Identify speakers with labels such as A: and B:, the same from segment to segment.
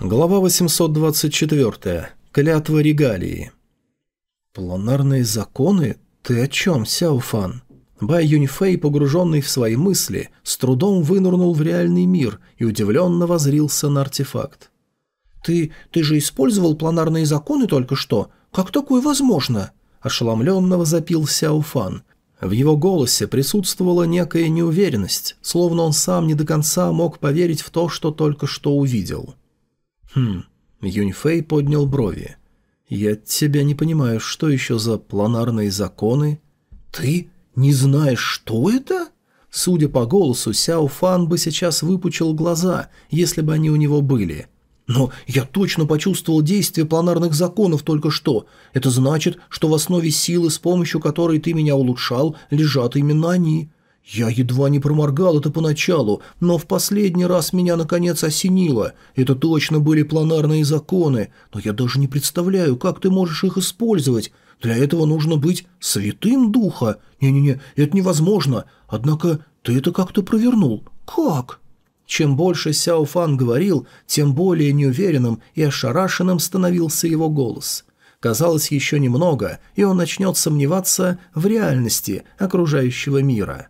A: Глава 824. Клятва регалии. «Планарные законы? Ты о чем, Сяофан?» Бай Юньфэй, погруженный в свои мысли, с трудом вынырнул в реальный мир и удивленно возрился на артефакт.
B: «Ты... ты же использовал планарные законы только что? Как такое возможно?»
A: Ошеломленно возопил Сяофан. В его голосе присутствовала некая неуверенность, словно он сам не до конца мог поверить в то, что только что увидел. «Хм...» Юньфэй поднял брови. «Я тебя не понимаю, что еще за планарные законы?»
B: «Ты не знаешь, что это?»
A: Судя по голосу, Сяо Фан бы сейчас выпучил глаза, если бы они у него были.
B: «Но я точно почувствовал действие планарных законов только что. Это значит, что в основе силы, с помощью которой ты меня улучшал, лежат именно они. Я едва не проморгал это поначалу, но в последний раз меня наконец осенило. Это точно были планарные законы, но я даже не представляю, как ты можешь их использовать. Для этого нужно быть святым духа. Не-не-не, это невозможно. Однако ты это как-то провернул. Как?
A: Чем больше Сяо Фан говорил, тем более неуверенным и ошарашенным становился его голос. Казалось, еще немного, и он начнет сомневаться в реальности окружающего мира.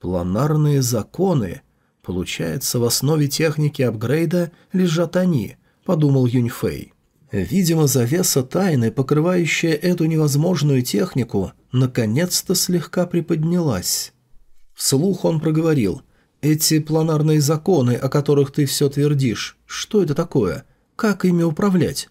A: Планарные законы. Получается, в основе техники апгрейда лежат они, подумал Юньфэй. Видимо, завеса тайны, покрывающая эту невозможную технику, наконец-то слегка приподнялась. Вслух он проговорил. «Эти планарные законы, о которых ты все твердишь, что это такое? Как ими управлять?»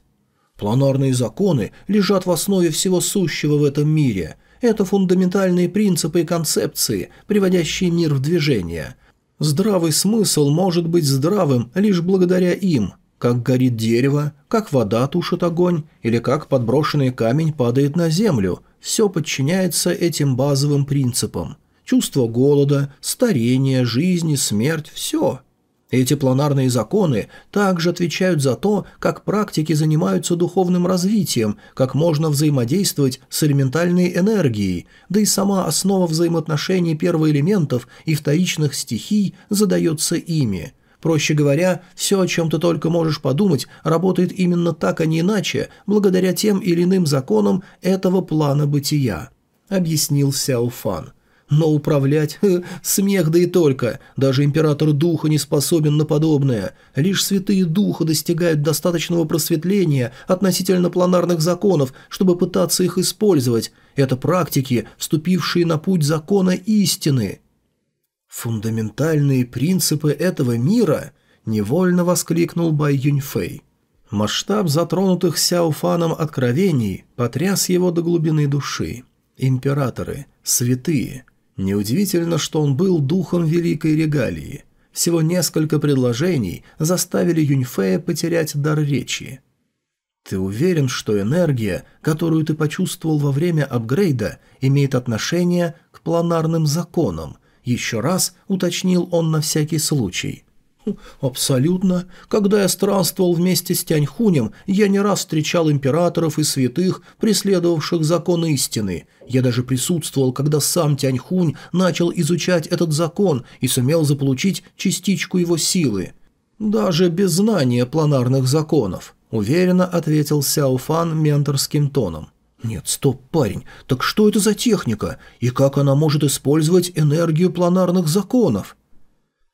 B: «Планарные законы лежат в основе всего сущего в этом мире. Это фундаментальные принципы и концепции, приводящие мир в движение. Здравый смысл может быть здравым лишь благодаря им, как горит дерево, как вода тушит огонь или как подброшенный камень падает на землю. Все подчиняется этим базовым принципам. Чувство голода, старение, жизни, смерть – все – эти планарные законы также отвечают за то, как практики занимаются духовным развитием, как можно взаимодействовать с элементальной энергией, да и сама основа взаимоотношений первоэлементов и вторичных стихий задается ими. Проще говоря, все, о чем ты только можешь подумать, работает именно так, а не иначе, благодаря тем или иным законам этого плана бытия», — объяснил Сяо Фан. Но управлять... смех да и только. Даже император духа не способен на подобное. Лишь святые духа достигают достаточного просветления относительно планарных законов, чтобы пытаться их использовать. Это практики, вступившие на путь закона истины. «Фундаментальные принципы этого мира?» – невольно воскликнул Бай Юньфэй. Масштаб затронутых Сяофаном откровений потряс его до глубины души. Императоры, святые – Неудивительно, что он был духом великой регалии. Всего несколько предложений заставили Юньфея потерять дар речи. «Ты уверен, что энергия, которую ты почувствовал во время апгрейда, имеет отношение к планарным законам?» Еще раз уточнил он на всякий случай. «Абсолютно. Когда я странствовал вместе с Тяньхунем, я не раз встречал императоров и святых, преследовавших закон истины. Я даже присутствовал, когда сам Тяньхунь начал изучать этот закон и сумел заполучить частичку его силы. Даже без знания планарных законов», — уверенно ответил Сяо Фан менторским тоном. «Нет, стоп, парень, так что это за техника, и как она может использовать энергию планарных законов?»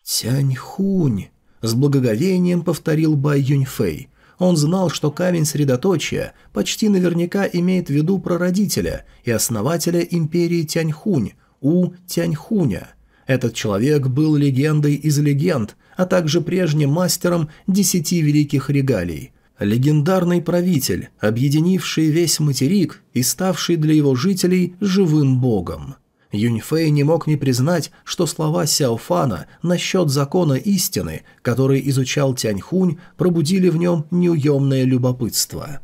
B: «Тяньхунь», — с благоговением повторил Бай Юньфэй. Он знал, что камень средоточия почти наверняка имеет в виду прародителя и основателя империи Тяньхунь, У Тяньхуня. Этот человек был легендой из легенд, а также прежним мастером десяти великих регалий. Легендарный правитель, объединивший весь материк и ставший для его жителей живым богом. Юньфэй не мог не признать, что слова Сяофана насчет закона истины, который изучал Тяньхунь, пробудили в нем неуемное любопытство.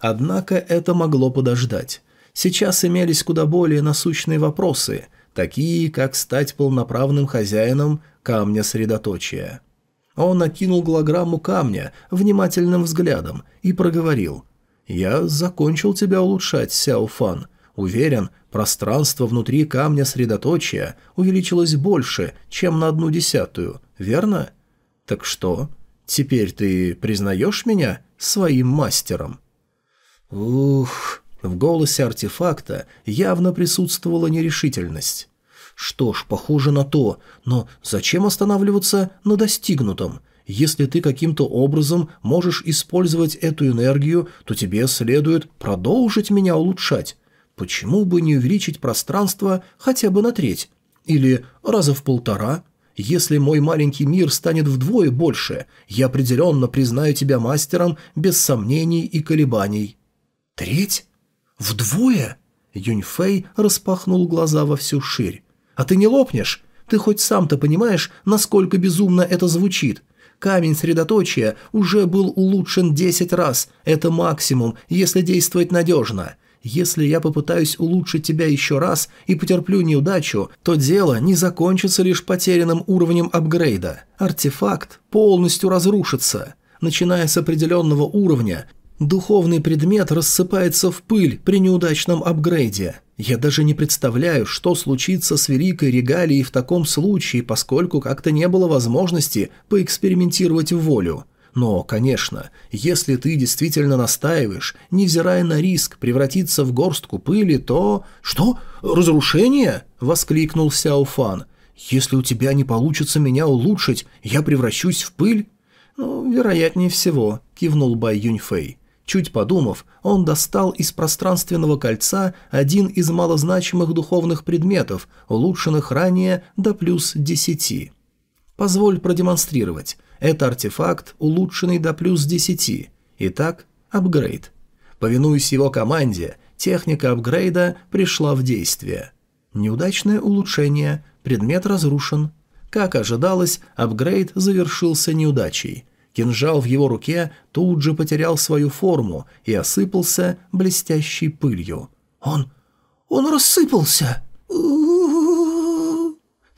B: Однако это могло подождать. Сейчас имелись куда более насущные вопросы, такие как стать полноправным хозяином камня средоточия. Он накинул голограмму камня внимательным взглядом и проговорил «Я закончил тебя улучшать, Сяофан. Уверен, Пространство внутри камня средоточия увеличилось больше, чем на одну десятую, верно? Так что? Теперь ты признаешь меня своим мастером?» «Ух...» В голосе артефакта явно присутствовала нерешительность. «Что ж, похоже на то, но зачем останавливаться на достигнутом? Если ты каким-то образом можешь использовать эту энергию, то тебе следует продолжить меня улучшать. Почему бы не увеличить пространство хотя бы на треть? Или раза в полтора?» Если мой маленький мир станет вдвое больше, я определенно признаю тебя мастером без сомнений и колебаний». «Треть? Вдвое?» Юньфэй распахнул глаза во всю ширь. «А ты не лопнешь? Ты хоть сам-то понимаешь, насколько безумно это звучит? Камень средоточия уже был улучшен десять раз. Это максимум, если действовать надежно. Если я попытаюсь улучшить тебя еще раз и потерплю неудачу, то дело не закончится лишь потерянным уровнем апгрейда. Артефакт полностью разрушится. Начиная с определенного уровня, духовный предмет рассыпается в пыль при неудачном апгрейде. Я даже не представляю, что случится с великой регалией в таком случае, поскольку как-то не было возможности поэкспериментировать в волю. Но, конечно, если ты действительно настаиваешь, невзирая на риск превратиться в горстку пыли, то... «Что? Разрушение?» – воскликнул Сяо Фан. «Если у тебя не получится меня улучшить, я превращусь в пыль?» «Ну, вероятнее всего», – кивнул Бай Юньфэй. Чуть подумав, он достал из пространственного кольца один из малозначимых духовных предметов, улучшенных ранее до плюс десяти. «Позволь продемонстрировать. Это артефакт, улучшенный до плюс 10. Итак, апгрейд. Повинуясь его команде, техника апгрейда пришла в действие. Неудачное улучшение, предмет разрушен. Как ожидалось, апгрейд завершился неудачей. Кинжал в его руке тут же потерял свою форму и осыпался блестящей пылью. «Он... он рассыпался!»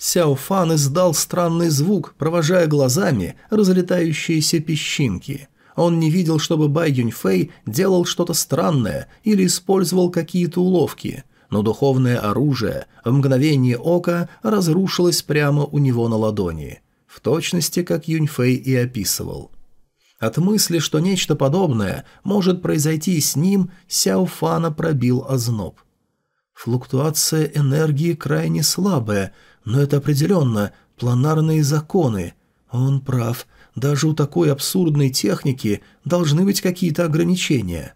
B: Сяо Фан издал странный звук, провожая глазами разлетающиеся песчинки. Он не видел, чтобы Бай Юньфэй делал что-то странное или использовал какие-то уловки, но духовное оружие в мгновение ока разрушилось прямо у него на ладони, в точности, как Юньфэй и описывал. От мысли, что нечто подобное может произойти с ним, Сяо Фана пробил озноб. Флуктуация энергии крайне слабая – но это определенно планарные законы. Он прав, даже у такой абсурдной техники должны быть какие-то ограничения.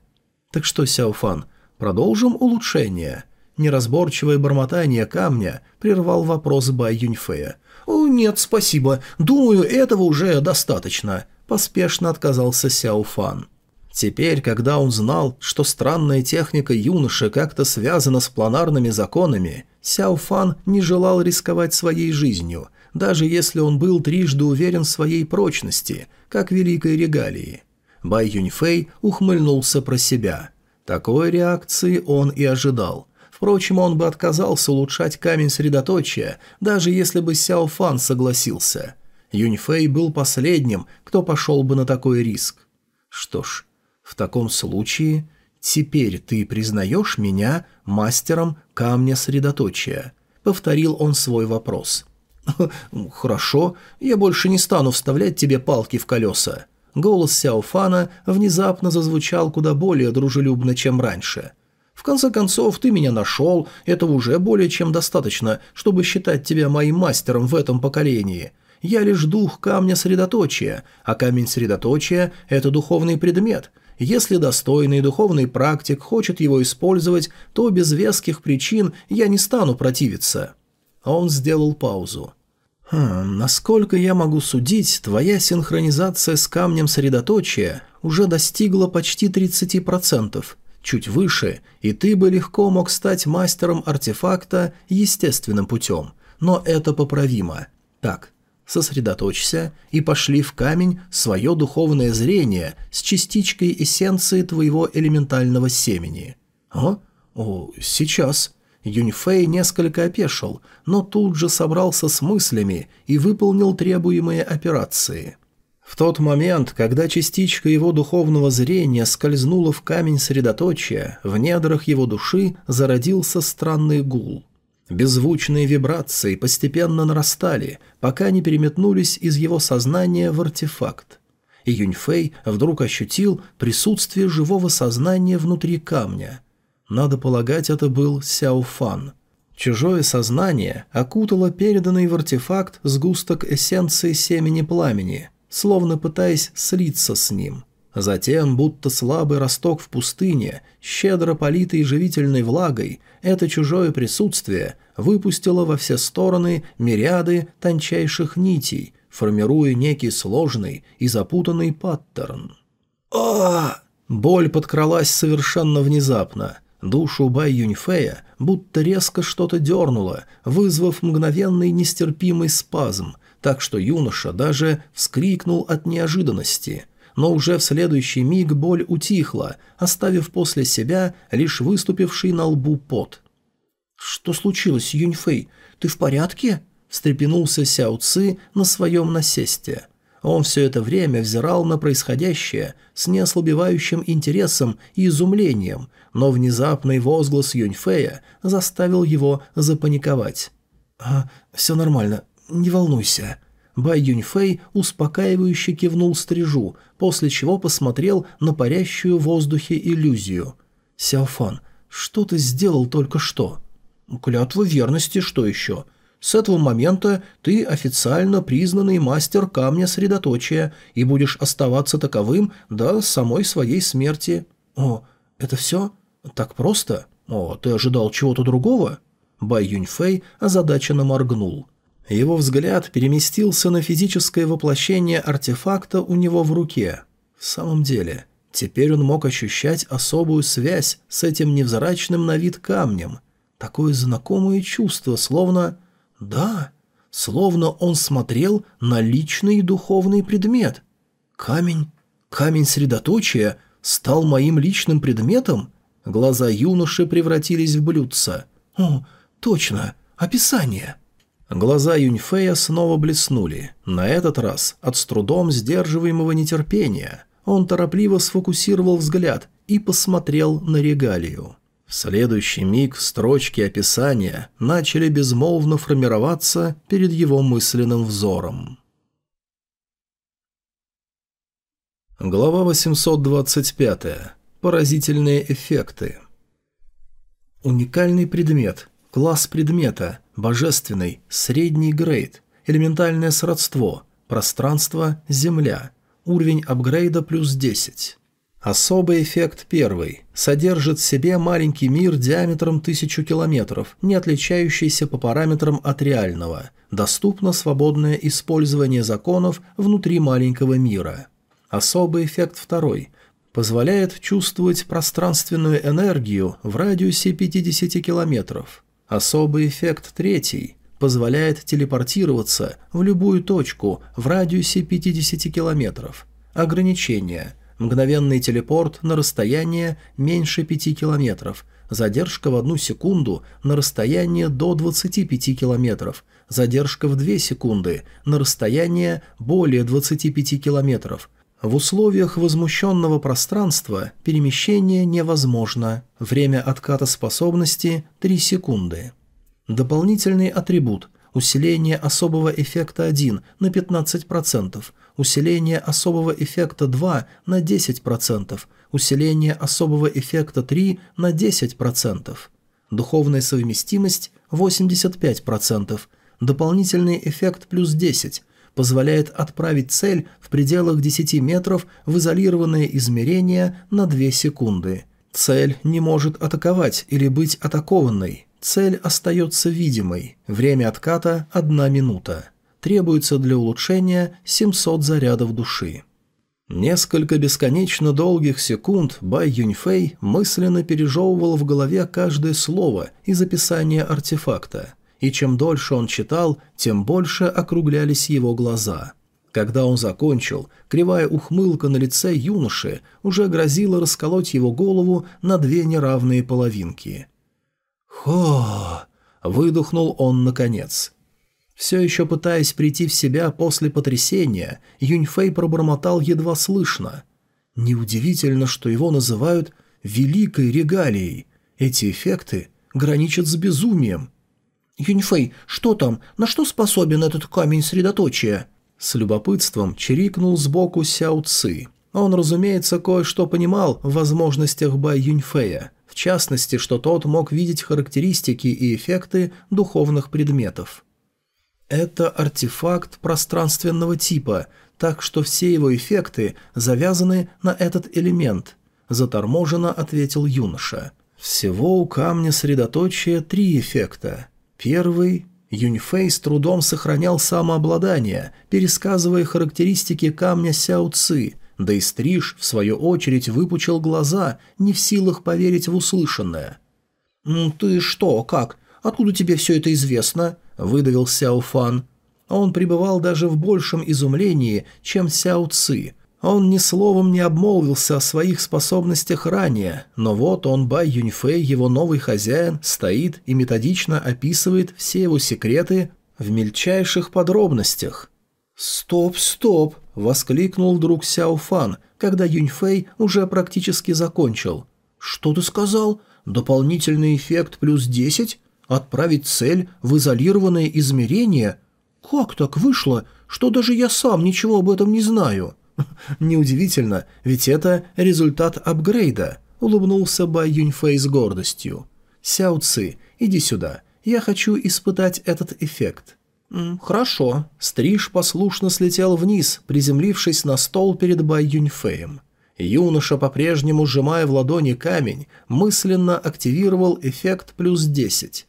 B: Так что, Сяофан, продолжим улучшение?» Неразборчивое бормотание камня прервал вопрос Бай Юньфея. «О, нет, спасибо. Думаю, этого уже достаточно», – поспешно отказался Сяофан. Теперь, когда он знал, что странная техника юноши как-то связана с планарными законами, Сяо Фан не желал рисковать своей жизнью, даже если он был трижды уверен в своей прочности, как великой регалии. Бай Юньфэй ухмыльнулся про себя. Такой реакции он и ожидал. Впрочем, он бы отказался улучшать камень средоточия, даже если бы Сяо Фан согласился. Юньфэй был последним, кто пошел бы на такой риск. Что ж, в таком случае, теперь ты признаешь меня мастером камня средоточия?» Повторил он свой вопрос. «Хорошо, я больше не стану вставлять тебе палки в колеса». Голос Сяофана внезапно зазвучал куда более дружелюбно, чем раньше. «В конце концов, ты меня нашел, это уже более чем достаточно, чтобы считать тебя моим мастером в этом поколении. Я лишь дух камня средоточия, а камень средоточия – это духовный предмет, если достойный духовный практик хочет его использовать, то без веских причин я не стану противиться». Он сделал паузу. «Хм, насколько я могу судить, твоя синхронизация с камнем средоточия уже достигла почти 30%, чуть выше, и ты бы легко мог стать мастером артефакта естественным путем, но это поправимо. Так, сосредоточься и пошли в камень свое духовное зрение с частичкой эссенции твоего элементального семени. О, о, сейчас. Юньфэй несколько опешил, но тут же собрался с мыслями и выполнил требуемые операции. В тот момент, когда частичка его духовного зрения скользнула в камень средоточия, в недрах его души зародился странный гул. Беззвучные вибрации постепенно нарастали, пока не переметнулись из его сознания в артефакт. и Юньфэй вдруг ощутил присутствие живого сознания внутри камня. Надо полагать, это был Сяофан. Чужое сознание окутало переданный в артефакт сгусток эссенции семени пламени, словно пытаясь слиться с ним. Затем, будто слабый росток в пустыне, щедро политый живительной влагой, это чужое присутствие выпустило во все стороны мириады тончайших нитей, формируя некий сложный и запутанный паттерн. а Боль подкралась совершенно внезапно. Душу Бай Юньфея будто резко что-то дернуло, вызвав мгновенный нестерпимый спазм, так что юноша даже вскрикнул от неожиданности – но уже в следующий миг боль утихла, оставив после себя лишь выступивший на лбу пот. «Что случилось, Юньфэй? Ты в порядке?» – встрепенулся Сяо Ци на своем насесте. Он все это время взирал на происходящее с неослабевающим интересом и изумлением, но внезапный возглас Юньфэя заставил его запаниковать. «А, все нормально, не волнуйся», Бай Юньфэй успокаивающе кивнул стрижу, после чего посмотрел на парящую в воздухе иллюзию. «Сяофан, что ты сделал только что?» «Клятва верности, что еще?» С этого момента ты официально признанный мастер камня средоточия и будешь оставаться таковым до самой своей смерти. О, это все? Так просто? О, ты ожидал чего-то другого? Бай Юньфэй озадаченно моргнул. Его взгляд переместился на физическое воплощение артефакта у него в руке. В самом деле, теперь он мог ощущать особую связь с этим невзрачным на вид камнем. Такое знакомое чувство, словно... Да, словно он смотрел на личный духовный предмет. Камень, камень средоточия стал моим личным предметом? Глаза юноши превратились в блюдца. О, точно, описание. Глаза Юньфея снова блеснули, на этот раз от с трудом сдерживаемого нетерпения. Он торопливо сфокусировал взгляд и посмотрел на регалию. В следующий миг строчки описания начали безмолвно формироваться перед его мысленным взором. Глава 825. Поразительные эффекты. Уникальный предмет. Класс предмета – Божественный, средний грейд, элементальное сродство, пространство, земля, уровень апгрейда плюс 10. Особый эффект первый. Содержит в себе маленький мир диаметром 1000 километров, не отличающийся по параметрам от реального. Доступно свободное использование законов внутри маленького мира. Особый эффект второй. Позволяет чувствовать пространственную энергию в радиусе 50 километров. Особый эффект третий позволяет телепортироваться в любую точку в радиусе 50 километров. Ограничение. Мгновенный телепорт на расстояние меньше 5 километров. Задержка в одну секунду на расстояние до 25 километров. Задержка в 2 секунды на расстояние более 25 километров. В условиях возмущенного пространства перемещение невозможно. Время отката способности – 3 секунды. Дополнительный атрибут – усиление особого эффекта 1 на 15%, усиление особого эффекта 2 на 10%, усиление особого эффекта 3 на 10%. Духовная совместимость – 85%, дополнительный эффект плюс 10, позволяет отправить цель в пределах 10 метров в изолированное измерение на 2 секунды. Цель не может атаковать или быть атакованной. Цель остается видимой. Время отката – 1 минута. Требуется для улучшения 700 зарядов души. Несколько бесконечно долгих секунд Бай Юньфэй мысленно пережевывал в голове каждое слово из описания артефакта и чем дольше он читал, тем больше округлялись его глаза. Когда он закончил, кривая ухмылка на лице юноши уже грозила расколоть его голову на две неравные половинки. «Хо!» – выдохнул он наконец. Все еще пытаясь прийти в себя после потрясения, Юньфэй пробормотал едва слышно. Неудивительно, что его называют «великой регалией». Эти эффекты граничат с безумием – «Юньфэй, что там? На что способен этот камень средоточия?» С любопытством чирикнул сбоку Сяо Ци. Он, разумеется, кое-что понимал в возможностях Бай Юньфея, в частности, что тот мог видеть характеристики и эффекты духовных предметов. Это артефакт пространственного типа, так что все его эффекты завязаны на этот элемент, заторможенно ответил юноша. Всего у камня средоточия три эффекта. Первый Юньфэй с трудом сохранял самообладание, пересказывая характеристики камня Сяо Ци, да и Стриж, в свою очередь, выпучил глаза, не в силах поверить в услышанное. «Ты что, как? Откуда тебе все это известно?» – выдавил Сяо Фан. Он пребывал даже в большем изумлении, чем Сяо Ци. Он ни словом не обмолвился о своих способностях ранее, но вот он, Бай Юньфэй, его новый хозяин, стоит и методично описывает все его секреты в мельчайших подробностях. «Стоп, стоп!» – воскликнул вдруг Сяо Фан, когда Юньфэй уже практически закончил. «Что ты сказал? Дополнительный эффект плюс десять? Отправить цель в изолированное измерение? Как так вышло, что даже я сам ничего об этом не знаю?» «Неудивительно, ведь это результат апгрейда», — улыбнулся Бай Юньфэй с гордостью. «Сяо Ци, иди сюда, я хочу испытать этот эффект». «Хорошо». Стриж послушно слетел вниз, приземлившись на стол перед Бай Юньфэем. Юноша, по-прежнему сжимая в ладони камень, мысленно активировал эффект плюс десять.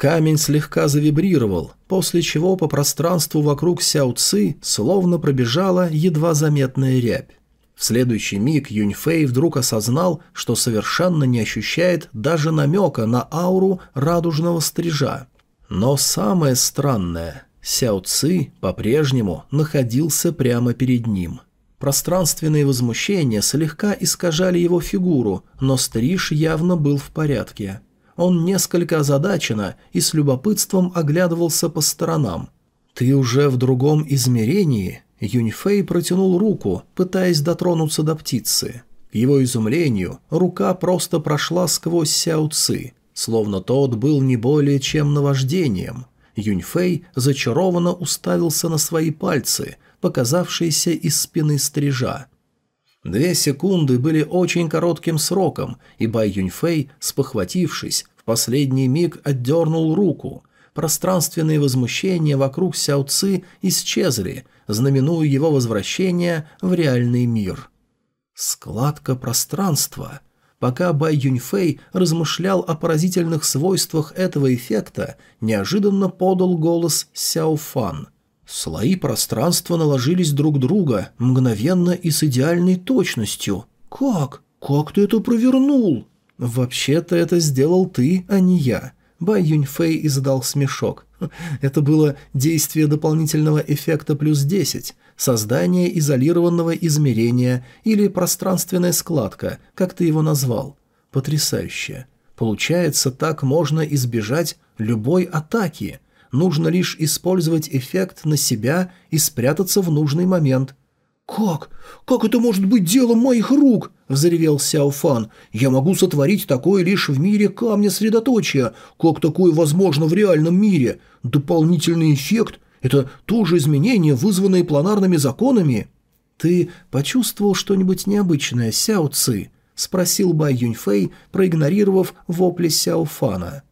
B: Камень слегка завибрировал, после чего по пространству вокруг Сяо Ци словно пробежала едва заметная рябь. В следующий миг Юньфэй вдруг осознал, что совершенно не ощущает даже намека на ауру радужного стрижа. Но самое странное, Сяо Ци по-прежнему находился прямо перед ним. Пространственные возмущения слегка искажали его фигуру, но стриж явно был в порядке. Он несколько озадаченно и с любопытством оглядывался по сторонам. «Ты уже в другом измерении?» Юньфэй протянул руку, пытаясь дотронуться до птицы. К его изумлению, рука просто прошла сквозь Сяо Ци, словно тот был не более чем наваждением. Юньфэй зачарованно уставился на свои пальцы, показавшиеся из спины стрижа. Две секунды были очень коротким сроком, и Бай Юньфэй, спохватившись, последний миг отдернул руку. Пространственные возмущения вокруг Сяо Ци исчезли, знаменуя его возвращение в реальный мир. Складка пространства. Пока Бай Юньфэй размышлял о поразительных свойствах этого эффекта, неожиданно подал голос Сяо Фан – Слои пространства наложились друг друга, мгновенно и с идеальной точностью. «Как? Как ты это провернул?» «Вообще-то это сделал ты, а не я». Бай Юньфэй издал смешок. Это было действие дополнительного эффекта плюс 10, создание изолированного измерения или пространственная складка, как ты его назвал. Потрясающе. Получается, так можно избежать любой атаки – нужно лишь использовать эффект на себя и спрятаться в нужный момент. «Как? Как это может быть делом моих рук?» – взревел Сяо Фан. «Я могу сотворить такое лишь в мире камня средоточия. Как такое возможно в реальном мире? Дополнительный эффект – это тоже изменение, вызванное планарными законами?» «Ты почувствовал что-нибудь необычное, Сяо Ци?» – спросил Бай Юньфэй, проигнорировав вопли Сяо Фана.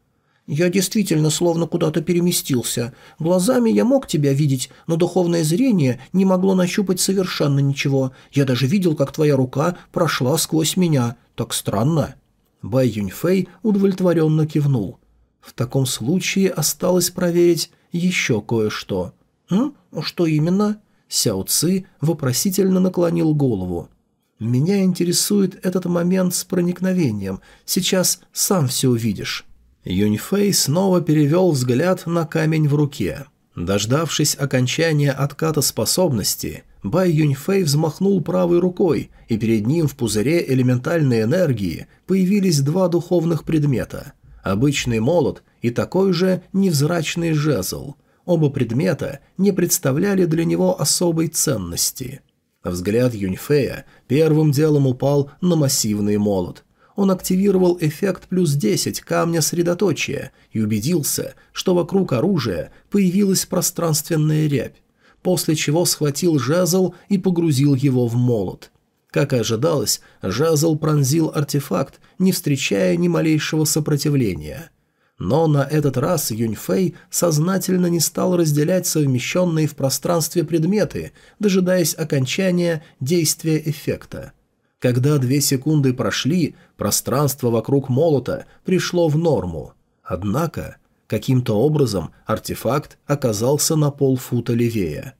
B: «Я действительно словно куда-то переместился. Глазами я мог тебя видеть, но духовное зрение не могло нащупать совершенно ничего. Я даже видел, как твоя рука прошла сквозь меня. Так странно». Бай Юньфэй удовлетворенно кивнул. «В таком случае осталось проверить еще кое-что». «М? Что именно?» Сяо Ци вопросительно наклонил голову. «Меня интересует этот момент с проникновением. Сейчас сам все увидишь». Юньфэй снова перевел взгляд на камень в руке. Дождавшись окончания отката способности, Бай Юньфэй взмахнул правой рукой, и перед ним в пузыре элементальной энергии появились два духовных предмета – обычный молот и такой же невзрачный жезл. Оба предмета не представляли для него особой ценности. Взгляд Юньфэя первым делом упал на массивный молот, он активировал эффект плюс 10 камня средоточия и убедился, что вокруг оружия появилась пространственная рябь. после чего схватил жезл и погрузил его в молот. Как и ожидалось, жезл пронзил артефакт, не встречая ни малейшего сопротивления. Но на этот раз Юньфэй сознательно не стал разделять совмещенные в пространстве предметы, дожидаясь окончания действия эффекта. Когда две секунды прошли, пространство вокруг молота пришло в норму. Однако, каким-то образом артефакт оказался на полфута левее.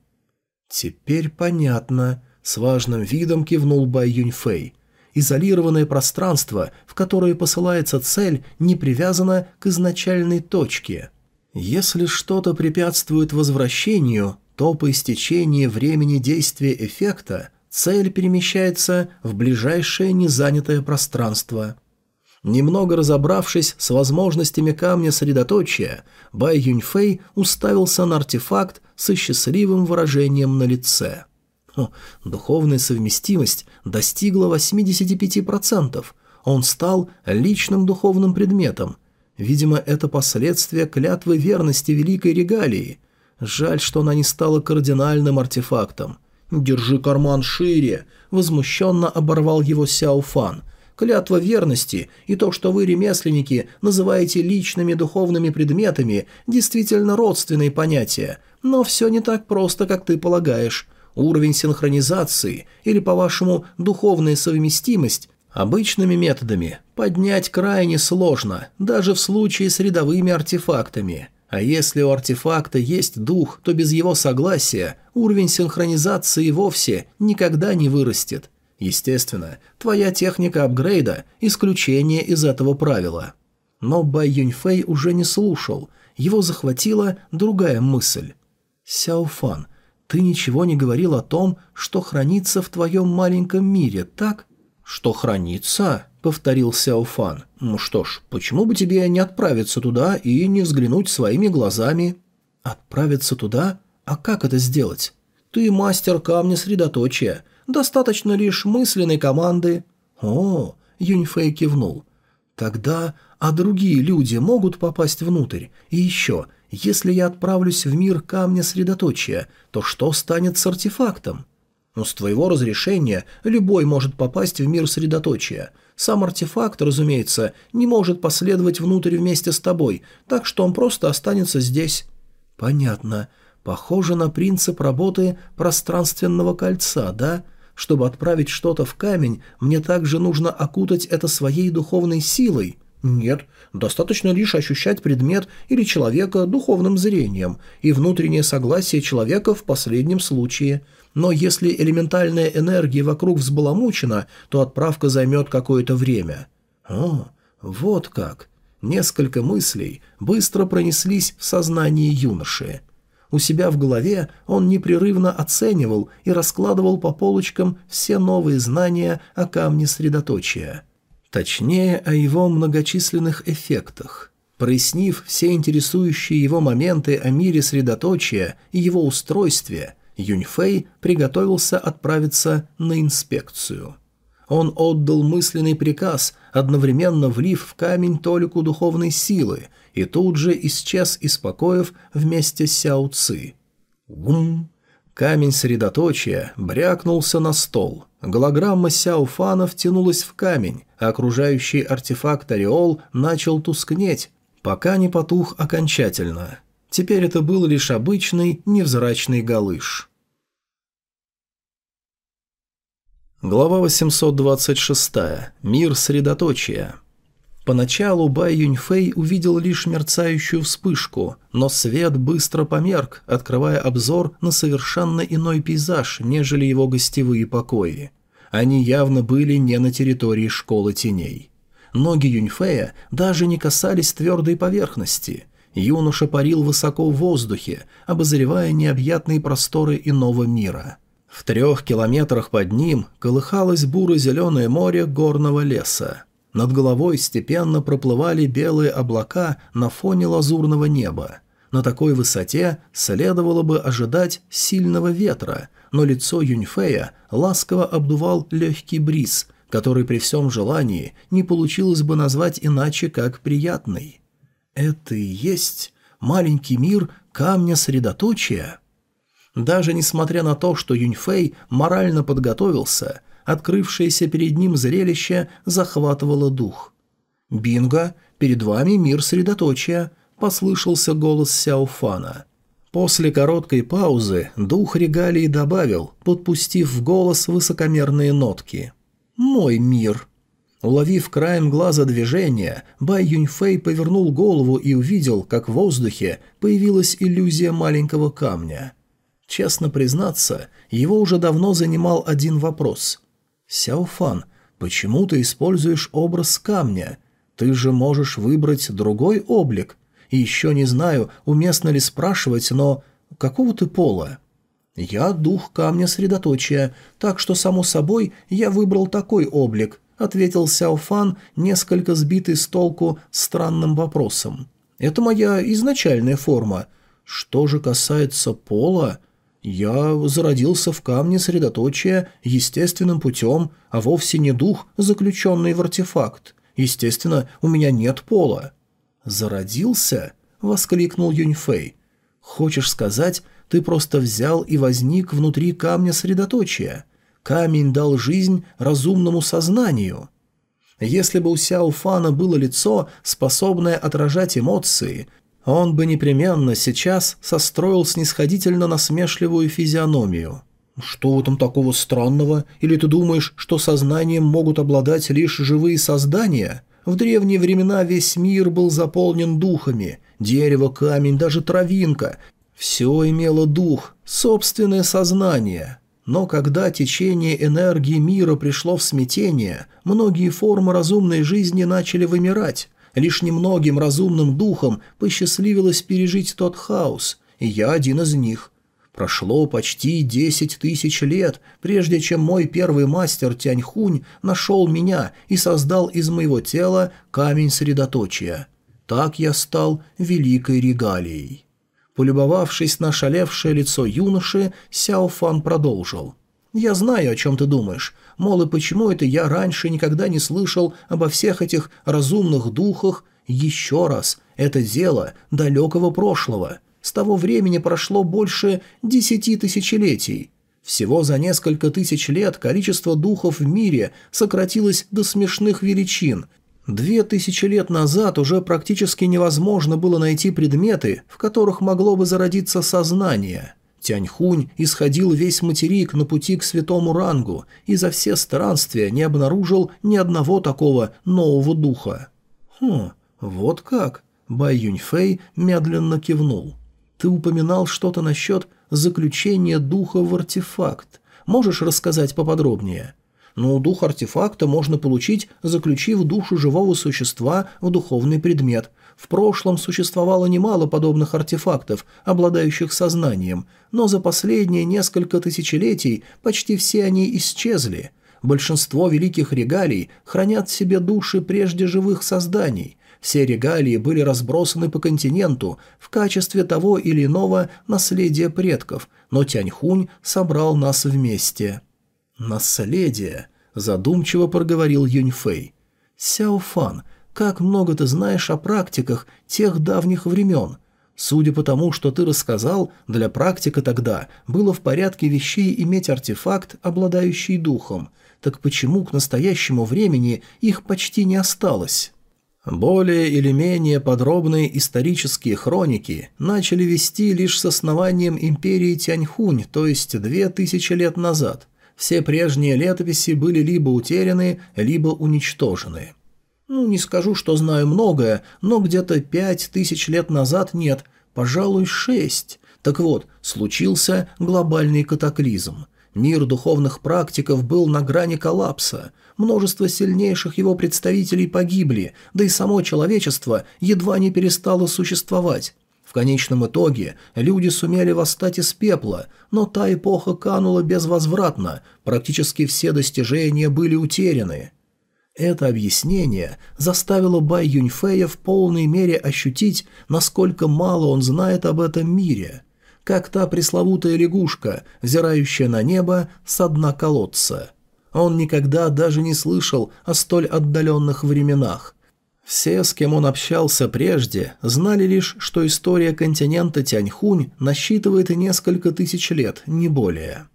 B: «Теперь понятно», — с важным видом кивнул Бай Юньфэй. «Изолированное пространство, в которое посылается цель, не привязано к изначальной точке. Если что-то препятствует возвращению, то по истечении времени действия эффекта цель перемещается в ближайшее незанятое пространство». Немного разобравшись с возможностями камня средоточия, Бай Юньфэй уставился на артефакт со счастливым выражением на лице. О, духовная совместимость достигла 85%. Он стал личным духовным предметом. Видимо, это последствия клятвы верности Великой Регалии. Жаль, что она не стала кардинальным артефактом. «Держи карман шире!» – возмущенно оборвал его Сяо Фан – Клятва верности и то, что вы, ремесленники, называете личными духовными предметами, действительно родственные понятия, но все не так просто, как ты полагаешь. Уровень синхронизации, или, по-вашему, духовная совместимость, обычными методами поднять крайне сложно, даже в случае с рядовыми артефактами. А если у артефакта есть дух, то без его согласия уровень синхронизации вовсе никогда не вырастет. Естественно, твоя техника апгрейда – исключение из этого правила. Но Бай Юньфэй уже не слушал, его захватила другая мысль. «Сяофан, ты ничего не говорил о том, что хранится в твоем маленьком мире, так?» «Что хранится?» – повторил Сяофан. «Ну что ж, почему бы тебе не отправиться туда и не взглянуть своими глазами?» «Отправиться туда? А как это сделать?» «Ты мастер камня средоточия. Достаточно лишь мысленной команды». «О!» – Юньфэй кивнул. «Тогда, а другие люди могут попасть внутрь? И еще, если я отправлюсь в мир камня средоточия, то что станет с артефактом?» «Ну, с твоего разрешения любой может попасть в мир средоточия. Сам артефакт, разумеется, не может последовать внутрь вместе с тобой, так что он просто останется здесь». «Понятно. Похоже на принцип работы пространственного кольца, да?» Чтобы отправить что-то в камень, мне также нужно окутать это своей духовной силой. Нет, достаточно лишь ощущать предмет или человека духовным зрением и внутреннее согласие человека в последнем случае. Но если элементальная энергия вокруг взбаламучена, то отправка займет какое-то время. О, вот как. Несколько мыслей быстро пронеслись в сознании юноши. У себя в голове он непрерывно оценивал и раскладывал по полочкам все новые знания о камне средоточия. Точнее, о его многочисленных эффектах. Прояснив все интересующие его моменты о мире средоточия и его устройстве, Юньфэй приготовился отправиться на инспекцию. Он отдал мысленный приказ, одновременно влив в камень толику духовной силы, и тут же исчез из покоев вместе с Сяо Ци. Гум! Камень средоточия брякнулся на стол. Голограмма Сяо Фана втянулась в камень, а окружающий артефакт Ореол начал тускнеть, пока не потух окончательно. Теперь это был лишь обычный невзрачный галыш. Глава 826. Мир средоточия. Поначалу Бай Юньфэй увидел лишь мерцающую вспышку, но свет быстро померк, открывая обзор на совершенно иной пейзаж, нежели его гостевые покои. Они явно были не на территории школы теней. Ноги Юньфэя даже не касались твердой поверхности. Юноша парил высоко в воздухе, обозревая необъятные просторы иного мира – в трех километрах под ним колыхалось буро-зеленое море горного леса. Над головой степенно проплывали белые облака на фоне лазурного неба. На такой высоте следовало бы ожидать сильного ветра, но лицо Юньфея ласково обдувал легкий бриз, который при всем желании не получилось бы назвать иначе, как приятный. «Это и есть маленький мир камня средоточия?» Даже несмотря на то, что Юньфэй морально подготовился, открывшееся перед ним зрелище захватывало дух. «Бинго, перед вами мир средоточия», — послышался голос Сяофана. После короткой паузы дух регалии добавил, подпустив в голос высокомерные нотки. «Мой мир». Уловив краем глаза движение, Бай Юньфэй повернул голову и увидел, как в воздухе появилась иллюзия маленького камня. Честно признаться, его уже давно занимал один вопрос. «Сяофан, почему ты используешь образ камня? Ты же можешь выбрать другой облик. И еще не знаю, уместно ли спрашивать, но какого ты пола?» «Я дух камня средоточия, так что, само собой, я выбрал такой облик», — ответил Сяофан, несколько сбитый с толку странным вопросом. «Это моя изначальная форма. Что же касается пола...» «Я зародился в камне средоточия естественным путем, а вовсе не дух, заключенный в артефакт. Естественно, у меня нет пола». «Зародился?» — воскликнул Юньфэй. «Хочешь сказать, ты просто взял и возник внутри камня средоточия?» Камень дал жизнь разумному сознанию. Если бы у Сяо Фана было лицо, способное отражать эмоции, он бы непременно сейчас состроил снисходительно насмешливую физиономию. «Что в этом такого странного? Или ты думаешь, что сознанием могут обладать лишь живые создания?» В древние времена весь мир был заполнен духами. Дерево, камень, даже травинка. Все имело дух, собственное сознание. Но когда течение энергии мира пришло в смятение, многие формы разумной жизни начали вымирать. Лишь немногим разумным духам посчастливилось пережить тот хаос, и я один из них. Прошло почти десять тысяч лет, прежде чем мой первый мастер Тяньхунь нашел меня и создал из моего тела камень средоточия. Так я стал великой регалией. Полюбовавшись на шалевшее лицо юноши, Сяо Фан продолжил. «Я знаю, о чем ты думаешь. Мол, и почему это я раньше никогда не слышал обо всех этих разумных духах? Еще раз, это дело далекого прошлого. С того времени прошло больше десяти тысячелетий». Всего за несколько тысяч лет количество духов в мире сократилось до смешных величин, Две тысячи лет назад уже практически невозможно было найти предметы, в которых могло бы зародиться сознание. Тяньхунь исходил весь материк на пути к святому рангу и за все странствия не обнаружил ни одного такого нового духа. «Хм, вот как?» – Бай Юньфэй медленно кивнул. «Ты упоминал что-то насчет заключения духа в артефакт. Можешь рассказать поподробнее?» но дух артефакта можно получить, заключив душу живого существа в духовный предмет. В прошлом существовало немало подобных артефактов, обладающих сознанием, но за последние несколько тысячелетий почти все они исчезли. Большинство великих регалий хранят в себе души прежде живых созданий. Все регалии были разбросаны по континенту в качестве того или иного наследия предков, но Тяньхунь собрал нас вместе. «Наследие», – задумчиво проговорил Юньфэй. «Сяофан, как много ты знаешь о практиках тех давних времен. Судя по тому, что ты рассказал, для практика тогда было в порядке вещей иметь артефакт, обладающий духом. Так почему к настоящему времени их почти не осталось?» Более или менее подробные исторические хроники начали вести лишь с основанием империи Тяньхунь, то есть две тысячи лет назад – все прежние летописи были либо утеряны, либо уничтожены. Ну, не скажу, что знаю многое, но где-то пять тысяч лет назад нет, пожалуй, шесть. Так вот, случился глобальный катаклизм. Мир духовных практиков был на грани коллапса. Множество сильнейших его представителей погибли, да и само человечество едва не перестало существовать. В конечном итоге люди сумели восстать из пепла, но та эпоха канула безвозвратно, практически все достижения были утеряны. Это объяснение заставило Бай Юньфея в полной мере ощутить, насколько мало он знает об этом мире, как та пресловутая лягушка, взирающая на небо с дна колодца. Он никогда даже не слышал о столь отдаленных временах, Все, с кем он общался прежде, знали лишь, что история континента Тяньхунь насчитывает несколько тысяч лет, не более.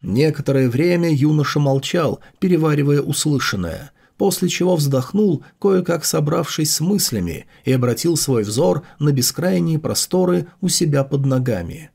B: Некоторое время юноша молчал, переваривая услышанное, после чего вздохнул, кое-как собравшись с мыслями, и обратил свой взор на бескрайние просторы у себя под ногами.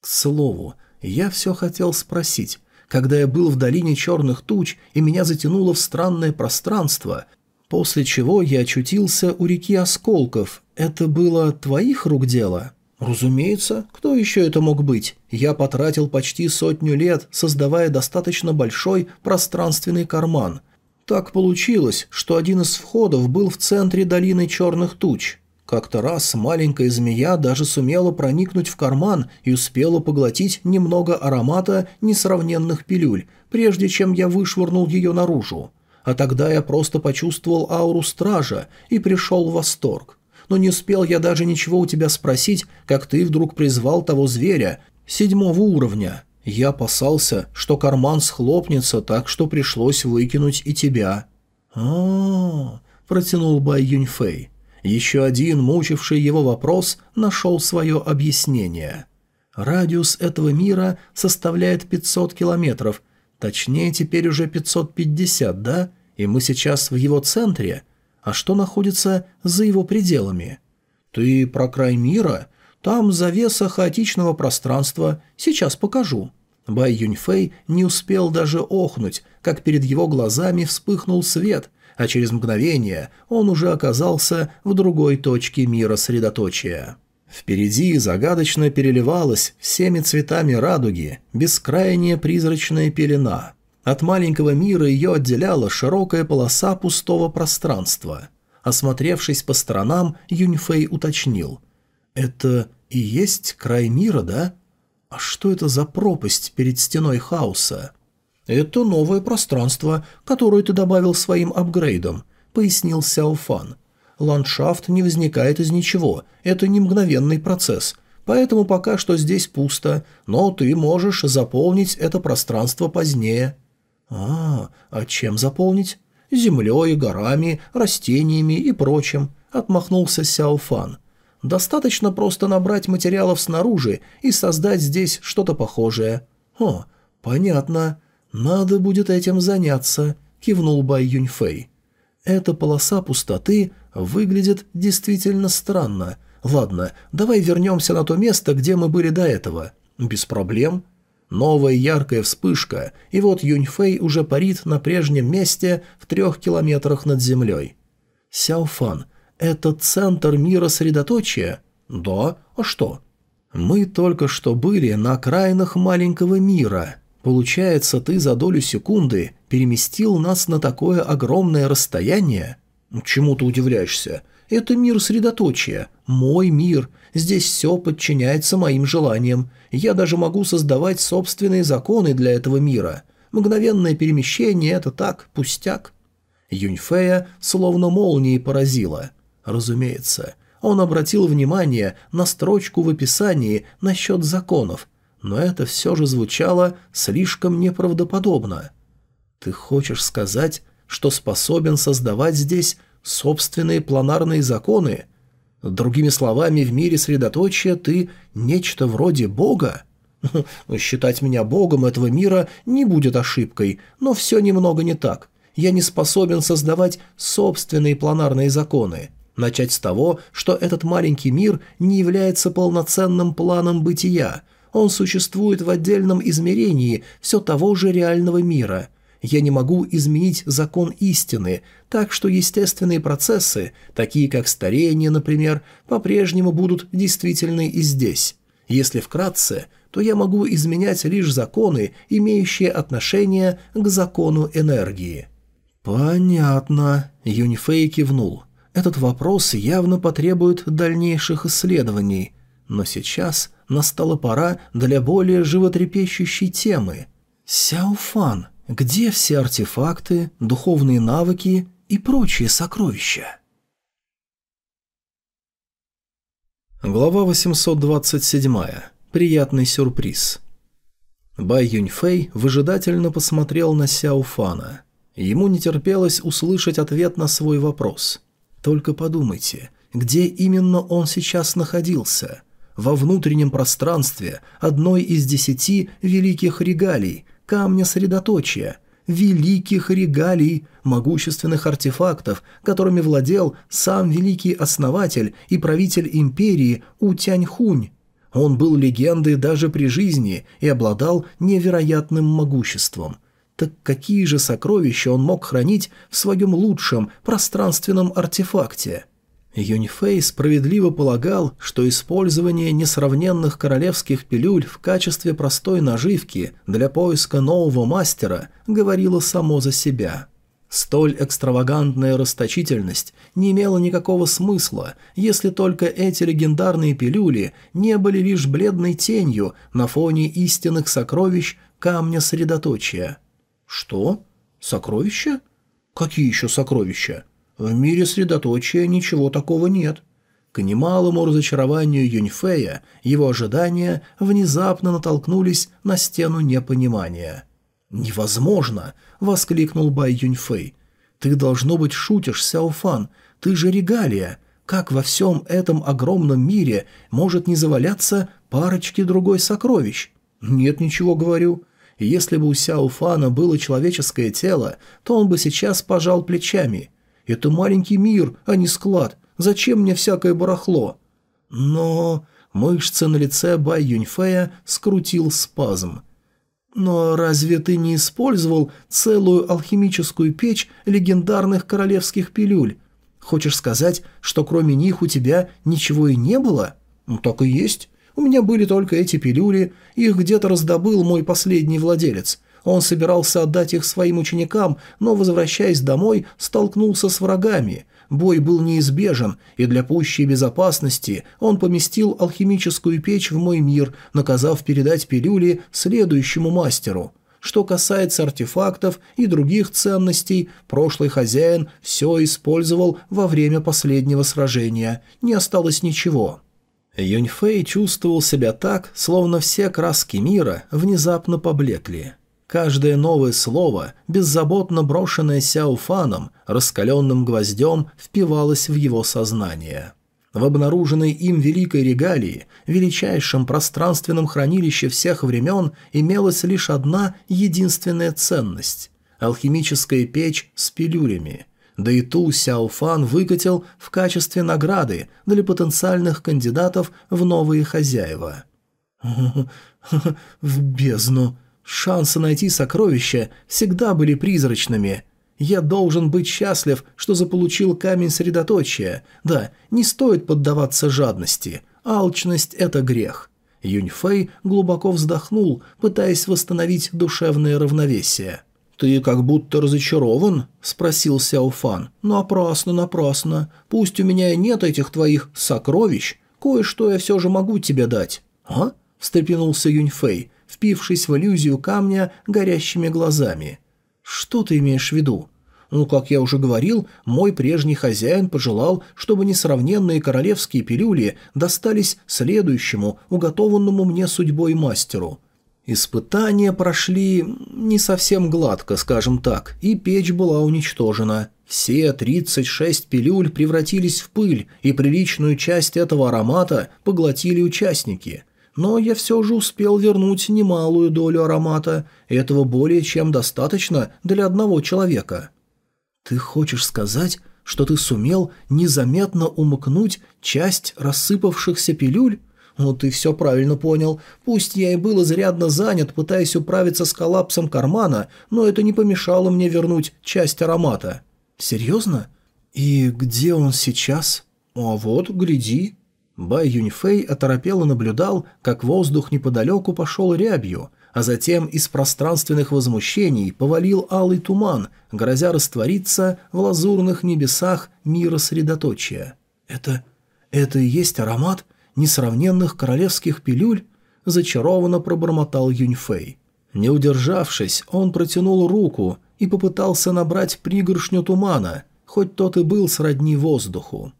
B: К слову, я все хотел спросить. Когда я был в долине черных туч, и меня затянуло в странное пространство, после чего я очутился у реки Осколков, это было твоих рук дело?» «Разумеется, кто еще это мог быть? Я потратил почти сотню лет, создавая достаточно большой пространственный карман. Так получилось, что один из входов был в центре долины черных туч. Как-то раз маленькая змея даже сумела проникнуть в карман и успела поглотить немного аромата несравненных пилюль, прежде чем я вышвырнул ее наружу. А тогда я просто почувствовал ауру стража и пришел в восторг но не успел я даже ничего у тебя спросить, как ты вдруг призвал того зверя, седьмого уровня. Я опасался, что карман схлопнется, так что пришлось выкинуть и тебя». «А-а-а», протянул Бай Юньфэй. Еще один, мучивший его вопрос, нашел свое объяснение. Радиус этого мира составляет 500 километров, точнее теперь уже 550, да? И мы сейчас в его центре – а что находится за его пределами. Ты про край мира? Там завеса хаотичного пространства. Сейчас покажу. Бай Юньфэй не успел даже охнуть, как перед его глазами вспыхнул свет, а через мгновение он уже оказался в другой точке мира средоточия. Впереди загадочно переливалась всеми цветами радуги бескрайняя призрачная пелена – от маленького мира ее отделяла широкая полоса пустого пространства. Осмотревшись по сторонам, Юньфэй уточнил. «Это и есть край мира, да? А что это за пропасть перед стеной хаоса?» «Это новое пространство, которое ты добавил своим апгрейдом», — пояснил Сяофан. «Ландшафт не возникает из ничего, это не мгновенный процесс, поэтому пока что здесь пусто, но ты можешь заполнить это пространство позднее». «А, а чем заполнить?» «Землей, горами, растениями и прочим», — отмахнулся Сяофан. «Достаточно просто набрать материалов снаружи и создать здесь что-то похожее». «О, понятно. Надо будет этим заняться», — кивнул Бай Юньфэй. «Эта полоса пустоты выглядит действительно странно. Ладно, давай вернемся на то место, где мы были до этого». «Без проблем», Новая яркая вспышка, и вот Юньфэй уже парит на прежнем месте в трех километрах над землей. Сяофан, это центр мира средоточия? Да, а что? Мы только что были на окраинах маленького мира. Получается, ты за долю секунды переместил нас на такое огромное расстояние? Чему ты удивляешься? Это мир средоточия, мой мир. Здесь все подчиняется моим желаниям. Я даже могу создавать собственные законы для этого мира. Мгновенное перемещение – это так, пустяк. Юньфея словно молнией поразила. Разумеется, он обратил внимание на строчку в описании насчет законов, но это все же звучало слишком неправдоподобно. «Ты хочешь сказать, что способен создавать здесь собственные планарные законы?» Другими словами, в мире средоточия ты нечто вроде бога? Считать меня богом этого мира не будет ошибкой, но все немного не так. Я не способен создавать собственные планарные законы. Начать с того, что этот маленький мир не является полноценным планом бытия. Он существует в отдельном измерении все того же реального мира – я не могу изменить закон истины, так что естественные процессы, такие как старение, например, по-прежнему будут действительны и здесь. Если вкратце, то я могу изменять лишь законы, имеющие отношение к закону энергии». «Понятно», — Юнифей кивнул. «Этот вопрос явно потребует дальнейших исследований. Но сейчас настала пора для более животрепещущей темы. Сяофан, где все артефакты, духовные навыки и прочие сокровища? Глава 827. Приятный сюрприз. Бай Юньфэй выжидательно посмотрел на Сяо Фана. Ему не терпелось услышать ответ на свой вопрос. Только подумайте, где именно он сейчас находился? Во внутреннем пространстве одной из десяти великих регалий, камня средоточия, великих регалий, могущественных артефактов, которыми владел сам великий основатель и правитель империи Утяньхунь. Он был легендой даже при жизни и обладал невероятным могуществом. Так какие же сокровища он мог хранить в своем лучшем пространственном артефакте? Юнифей справедливо полагал, что использование несравненных королевских пилюль в качестве простой наживки для поиска нового мастера говорило само за себя. Столь экстравагантная расточительность не имела никакого смысла, если только эти легендарные пилюли не были лишь бледной тенью на фоне истинных сокровищ камня средоточия. Что? Сокровища? Какие еще сокровища? В мире средоточия ничего такого нет. К немалому разочарованию Юньфея его ожидания внезапно натолкнулись на стену непонимания. «Невозможно!» — воскликнул Бай Юньфэй. «Ты, должно быть, шутишь, Сяофан. Ты же регалия. Как во всем этом огромном мире может не заваляться парочки другой сокровищ?» «Нет ничего, говорю. Если бы у Сяофана было человеческое тело, то он бы сейчас пожал плечами. Это маленький мир, а не склад. Зачем мне всякое барахло?» Но мышцы на лице Бай Юньфея скрутил спазм. «Но разве ты не использовал целую алхимическую печь легендарных королевских пилюль? Хочешь сказать, что кроме них у тебя ничего и не было?» «Ну, так и есть. У меня были только эти пилюли, их где-то раздобыл мой последний владелец. Он собирался отдать их своим ученикам, но, возвращаясь домой, столкнулся с врагами. Бой был неизбежен, и для пущей безопасности он поместил алхимическую печь в мой мир, наказав передать пилюли следующему мастеру. Что касается артефактов и других ценностей, прошлый хозяин все использовал во время последнего сражения, не осталось ничего. Юньфэй чувствовал себя так, словно все краски мира внезапно поблекли. Каждое новое слово, беззаботно брошенное Сяофаном, раскаленным гвоздем, впивалось в его сознание. В обнаруженной им великой регалии, величайшем пространственном хранилище всех времен, имелась лишь одна единственная ценность – алхимическая печь с пилюлями. Да и ту Сяофан выкатил в качестве награды для потенциальных кандидатов в новые хозяева. «В бездну!» Шансы найти сокровища всегда были призрачными. Я должен быть счастлив, что заполучил камень средоточия. Да, не стоит поддаваться жадности. Алчность – это грех. Юньфэй глубоко вздохнул, пытаясь восстановить душевное равновесие. «Ты как будто разочарован?» – спросил Сяофан. «Напрасно, напрасно. Пусть у меня и нет этих твоих сокровищ, кое-что я все же могу тебе дать». «А?» – встрепенулся Юньфэй впившись в иллюзию камня горящими глазами. «Что ты имеешь в виду?» «Ну, как я уже говорил, мой прежний хозяин пожелал, чтобы несравненные королевские пилюли достались следующему, уготованному мне судьбой мастеру». Испытания прошли не совсем гладко, скажем так, и печь была уничтожена. Все 36 пилюль превратились в пыль, и приличную часть этого аромата поглотили участники – но я все же успел вернуть немалую долю аромата, этого более чем достаточно для одного человека. Ты хочешь сказать, что ты сумел незаметно умыкнуть часть рассыпавшихся пилюль? Ну, ты все правильно понял. Пусть я и был изрядно занят, пытаясь управиться с коллапсом кармана, но это не помешало мне вернуть часть аромата. Серьезно? И где он сейчас? А вот, гляди. Бай Юньфэй оторопело наблюдал, как воздух неподалеку пошел рябью, а затем из пространственных возмущений повалил алый туман, грозя раствориться в лазурных небесах мира средоточия. «Это... это и есть аромат несравненных королевских пилюль?» – зачарованно пробормотал Юньфэй. Не удержавшись, он протянул руку и попытался набрать пригоршню тумана, хоть тот и был сродни воздуху.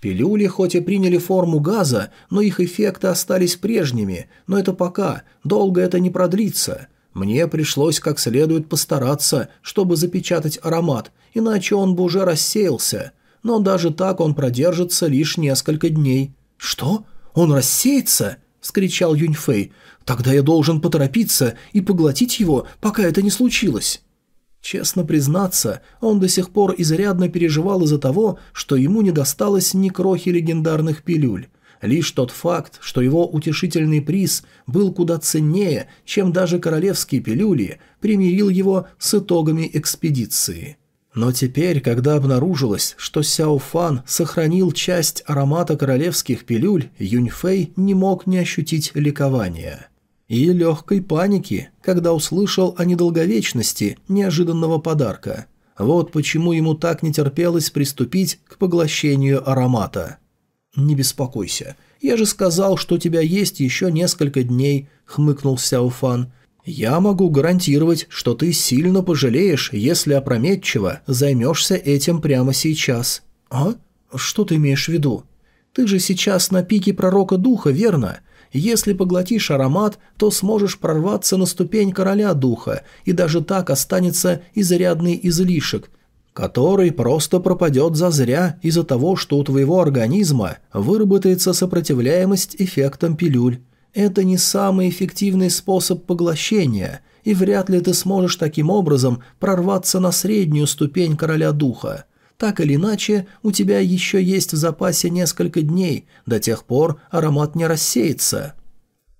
B: Пилюли хоть и приняли форму газа, но их эффекты остались прежними, но это пока, долго это не продлится. Мне пришлось как следует постараться, чтобы запечатать аромат, иначе он бы уже рассеялся. но даже так он продержится лишь несколько дней. «Что? Он рассеется?» – вскричал Юньфэй. «Тогда я должен поторопиться и поглотить его, пока это не случилось». Честно признаться, он до сих пор изрядно переживал из-за того, что ему не досталось ни крохи легендарных пилюль. Лишь тот факт, что его утешительный приз был куда ценнее, чем даже королевские пилюли, примирил его с итогами экспедиции. Но теперь, когда обнаружилось, что Сяо Фан сохранил часть аромата королевских пилюль, Юньфэй не мог не ощутить ликования. И легкой паники, когда услышал о недолговечности неожиданного подарка. Вот почему ему так не терпелось приступить к поглощению аромата. «Не беспокойся, я же сказал, что у тебя есть еще несколько дней», — хмыкнул Сяо Фан. «Я могу гарантировать, что ты сильно пожалеешь, если опрометчиво займешься этим прямо сейчас». «А? Что ты имеешь в виду? Ты же сейчас на пике пророка духа, верно? Если поглотишь аромат, то сможешь прорваться на ступень короля духа, и даже так останется изрядный излишек, который просто пропадет зазря из-за того, что у твоего организма выработается сопротивляемость эффектам пилюль. Это не самый эффективный способ поглощения, и вряд ли ты сможешь таким образом прорваться на среднюю ступень короля духа. Так или иначе, у тебя еще есть в запасе несколько дней, до тех пор аромат не рассеется.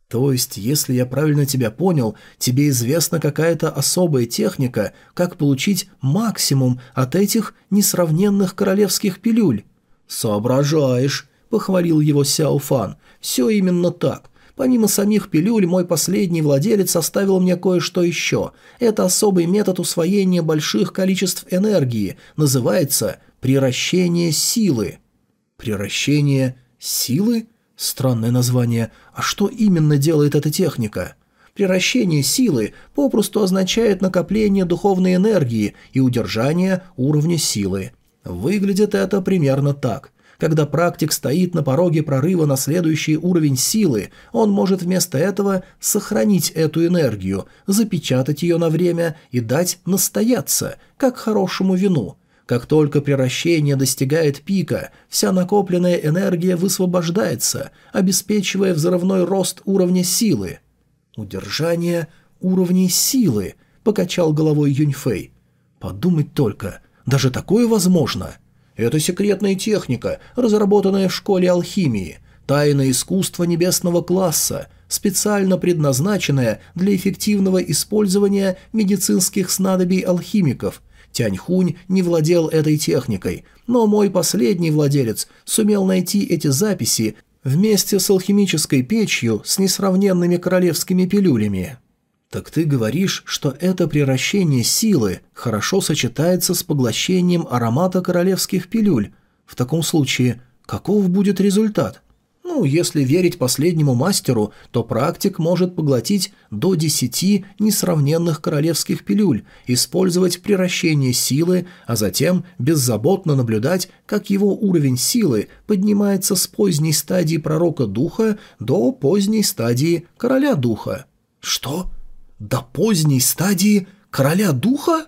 B: То есть, если я правильно тебя понял, тебе известна какая-то особая техника, как получить максимум от этих несравненных королевских пилюль? Соображаешь, похвалил его Сяо Фан. Все именно так. Помимо самих пилюль, мой последний владелец оставил мне кое-что еще. Это особый метод усвоения больших количеств энергии. Называется «приращение силы». «Приращение силы?» Странное название. А что именно делает эта техника? Приращение силы попросту означает накопление духовной энергии и удержание уровня силы. Выглядит это примерно так. Когда практик стоит на пороге прорыва на следующий уровень силы, он может вместо этого сохранить эту энергию, запечатать ее на время и дать настояться, как хорошему вину. Как только превращение достигает пика, вся накопленная энергия высвобождается, обеспечивая взрывной рост уровня силы. «Удержание уровней силы», — покачал головой Юньфэй. «Подумать только, даже такое возможно?» Это секретная техника, разработанная в школе алхимии, тайное искусство небесного класса, специально предназначенное для эффективного использования медицинских снадобий алхимиков. Тяньхунь не владел этой техникой, но мой последний владелец сумел найти эти записи вместе с алхимической печью с несравненными королевскими пилюлями. «Так ты говоришь, что это превращение силы хорошо сочетается с поглощением аромата королевских пилюль. В таком случае, каков будет результат?» Ну, если верить последнему мастеру, то практик может поглотить до десяти несравненных королевских пилюль, использовать превращение силы, а затем беззаботно наблюдать, как его уровень силы поднимается с поздней стадии пророка духа до поздней стадии короля духа. «Что?» До поздней стадии короля духа?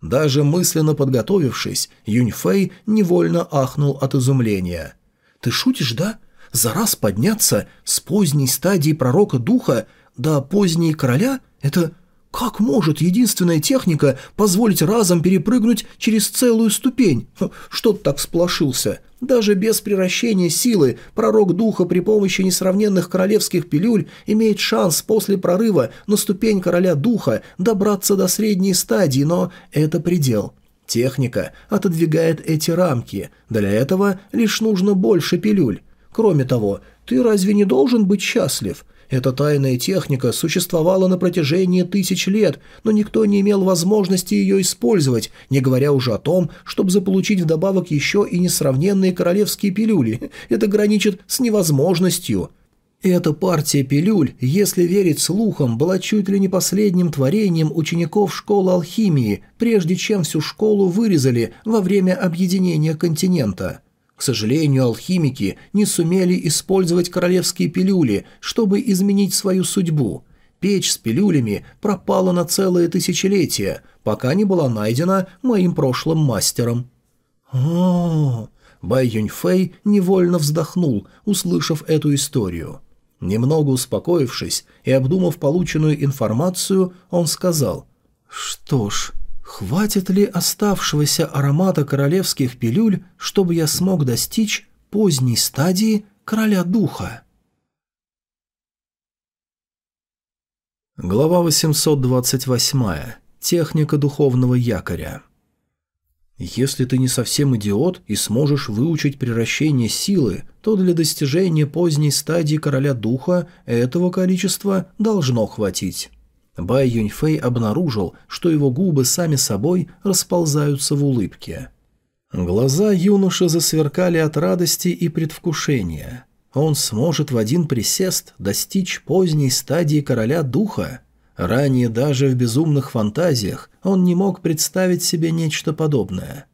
B: Даже мысленно подготовившись, Юньфэй невольно ахнул от изумления. «Ты шутишь, да? За раз подняться с поздней стадии пророка духа до поздней короля – это как может единственная техника позволить разом перепрыгнуть через целую ступень? Что ты так сплошился? Даже без превращения силы пророк духа при помощи несравненных королевских пилюль имеет шанс после прорыва на ступень короля духа добраться до средней стадии, но это предел. Техника отодвигает эти рамки. Для этого лишь нужно больше пилюль. Кроме того, ты разве не должен быть счастлив? Эта тайная техника существовала на протяжении тысяч лет, но никто не имел возможности ее использовать, не говоря уже о том, чтобы заполучить вдобавок еще и несравненные королевские пилюли. Это граничит с невозможностью. Эта партия пилюль, если верить слухам, была чуть ли не последним творением учеников школы алхимии, прежде чем всю школу вырезали во время объединения континента. К сожалению, алхимики не сумели использовать королевские пилюли, чтобы изменить свою судьбу. Печь с пилюлями пропала на целое тысячелетие, пока не была найдена моим прошлым мастером. о Бай Юньфэй невольно вздохнул, услышав эту историю. Немного успокоившись и обдумав полученную информацию, он сказал, «Что ж, хватит ли оставшегося аромата королевских пилюль, чтобы я смог достичь поздней стадии короля духа?» Глава 828. Техника духовного якоря. Если ты не совсем идиот и сможешь выучить превращение силы, то для достижения поздней стадии короля духа этого количества должно хватить. Бай Юньфэй обнаружил, что его губы сами собой расползаются в улыбке. Глаза юноши засверкали от радости и предвкушения. Он сможет в один присест достичь поздней стадии короля духа – Ранее даже в безумных фантазиях он не мог представить себе нечто подобное.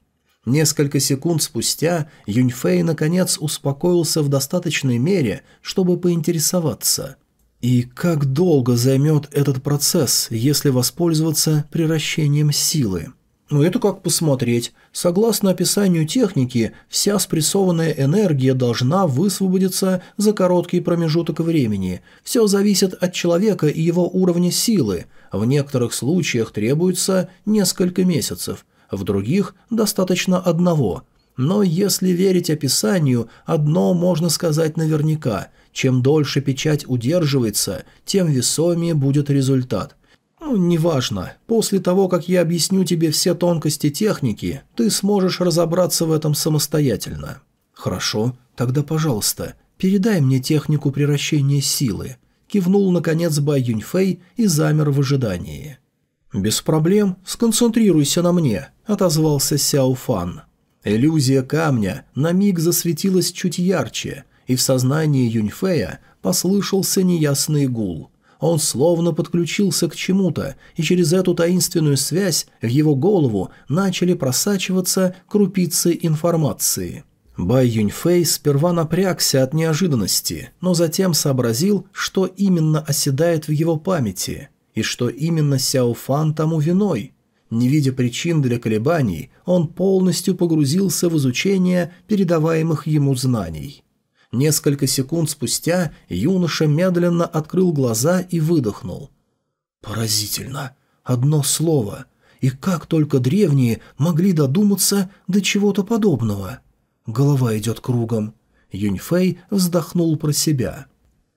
B: Несколько секунд спустя Юньфэй наконец успокоился в достаточной мере, чтобы поинтересоваться. И как долго займет этот процесс, если воспользоваться превращением силы? Ну это как посмотреть. Согласно описанию техники, вся спрессованная энергия должна высвободиться за короткий промежуток времени. Все зависит от человека и его уровня силы. В некоторых случаях требуется несколько месяцев, в других достаточно одного. Но если верить описанию, одно можно сказать наверняка. Чем дольше печать удерживается, тем весомее будет результат – ну, неважно. После того, как я объясню тебе все тонкости техники, ты сможешь разобраться в этом самостоятельно. Хорошо, тогда, пожалуйста, передай мне технику превращения силы. Кивнул, наконец, Бай Юньфэй и замер в ожидании. «Без проблем, сконцентрируйся на мне», — отозвался Сяо Фан. Иллюзия камня на миг засветилась чуть ярче, и в сознании Юньфэя послышался неясный гул — он словно подключился к чему-то, и через эту таинственную связь в его голову начали просачиваться крупицы информации. Бай Юньфэй сперва напрягся от неожиданности, но затем сообразил, что именно оседает в его памяти, и что именно Сяо Фан тому виной. Не видя причин для колебаний, он полностью погрузился в изучение передаваемых ему знаний. Несколько секунд спустя юноша медленно открыл глаза и выдохнул. «Поразительно! Одно слово! И как только древние могли додуматься до чего-то подобного!» Голова идет кругом. Юньфэй вздохнул про себя.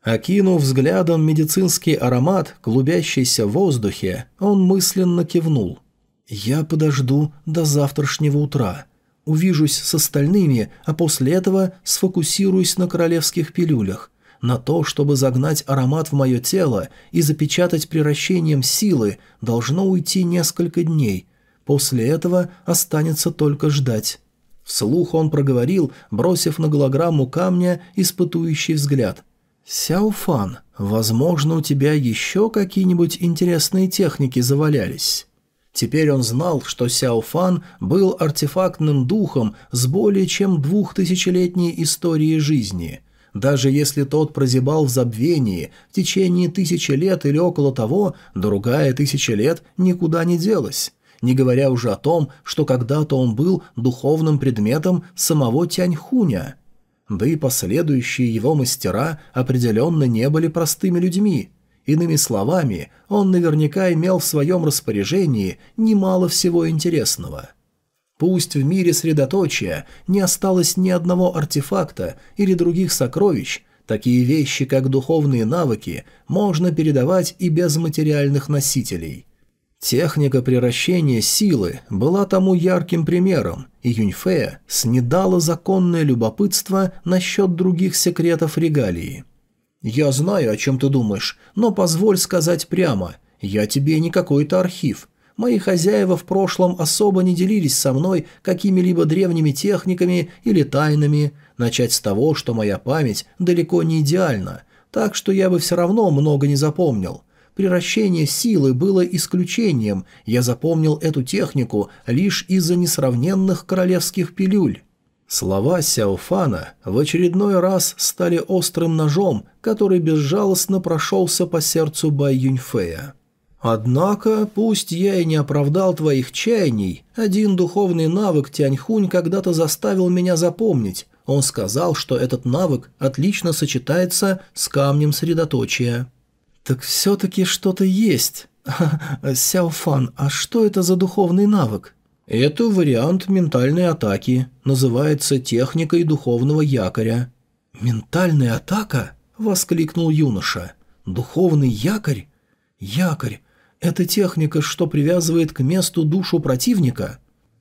B: Окинув взглядом медицинский аромат, клубящийся в воздухе, он мысленно кивнул. «Я подожду до завтрашнего утра увижусь с остальными, а после этого сфокусируюсь на королевских пилюлях, на то, чтобы загнать аромат в мое тело и запечатать превращением силы, должно уйти несколько дней. После этого останется только ждать. Вслух он проговорил, бросив на голограмму камня испытующий взгляд. «Сяофан, возможно, у тебя еще какие-нибудь интересные техники завалялись?» Теперь он знал, что Сяо Фан был артефактным духом с более чем двухтысячелетней историей жизни. Даже если тот прозябал в забвении в течение тысячи лет или около того, другая тысяча лет никуда не делась. Не говоря уже о том, что когда-то он был духовным предметом самого Тяньхуня. Да и последующие его мастера определенно не были простыми людьми – Иными словами, он наверняка имел в своем распоряжении немало всего интересного. Пусть в мире средоточия не осталось ни одного артефакта или других сокровищ, такие вещи, как духовные навыки, можно передавать и без материальных носителей. Техника превращения силы была тому ярким примером, и Юньфея снедала законное любопытство насчет других секретов регалии – «Я знаю, о чем ты думаешь, но позволь сказать прямо. Я тебе не какой-то архив. Мои хозяева в прошлом особо не делились со мной какими-либо древними техниками или тайнами. Начать с того, что моя память далеко не идеальна, так что я бы все равно много не запомнил. Превращение силы было исключением, я запомнил эту технику лишь из-за несравненных королевских пилюль. Слова Сяофана в очередной раз стали острым ножом, который безжалостно прошелся по сердцу Бай Юньфея. Однако, пусть я и не оправдал твоих чаяний, один духовный навык Тяньхунь когда-то заставил меня запомнить. Он сказал, что этот навык отлично сочетается с камнем средоточия. Так все-таки что-то есть. Сяофан, а что это за духовный навык? Это вариант ментальной атаки. Называется техникой духовного якоря. «Ментальная атака?» – воскликнул юноша. «Духовный якорь? Якорь это техника, что привязывает к месту душу противника?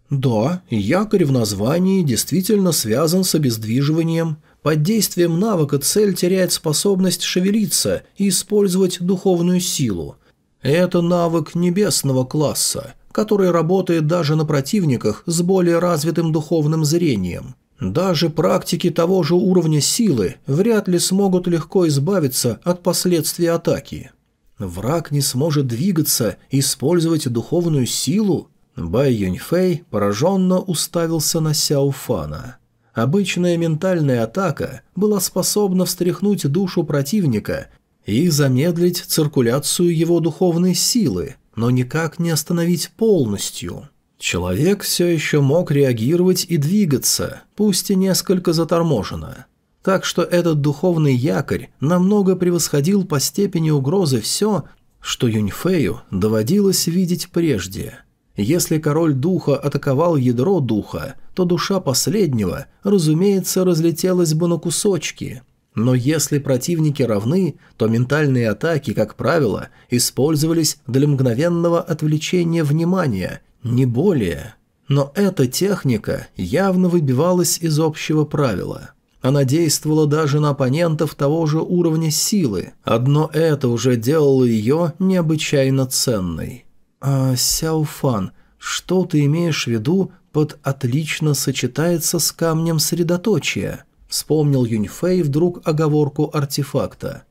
B: Да, якорь в названии действительно связан с обездвиживанием. Под действием навыка цель теряет способность шевелиться и использовать духовную силу. Это навык небесного класса, который работает даже на противниках с более развитым духовным зрением. Даже практики того же уровня силы вряд ли смогут легко избавиться от последствий атаки. Враг не сможет двигаться и использовать духовную силу? Бай Юньфэй пораженно уставился на Сяо Фана. Обычная ментальная атака была способна встряхнуть душу противника и замедлить циркуляцию его духовной силы, но никак не остановить полностью. Человек все еще мог реагировать и двигаться, пусть и несколько заторможенно так что этот духовный якорь намного превосходил по степени угрозы все, что Юньфею доводилось видеть прежде. Если король духа атаковал ядро духа, то душа последнего, разумеется, разлетелась бы на кусочки. Но если противники равны, то ментальные атаки, как правило, использовались для мгновенного отвлечения внимания, не более. Но эта техника явно выбивалась из общего правила – она действовала даже на оппонентов того же уровня силы. Одно это уже делало ее необычайно ценной. «А, Сяофан, что ты имеешь в виду под «отлично сочетается с камнем средоточия»?» Вспомнил Юньфэй вдруг оговорку артефакта.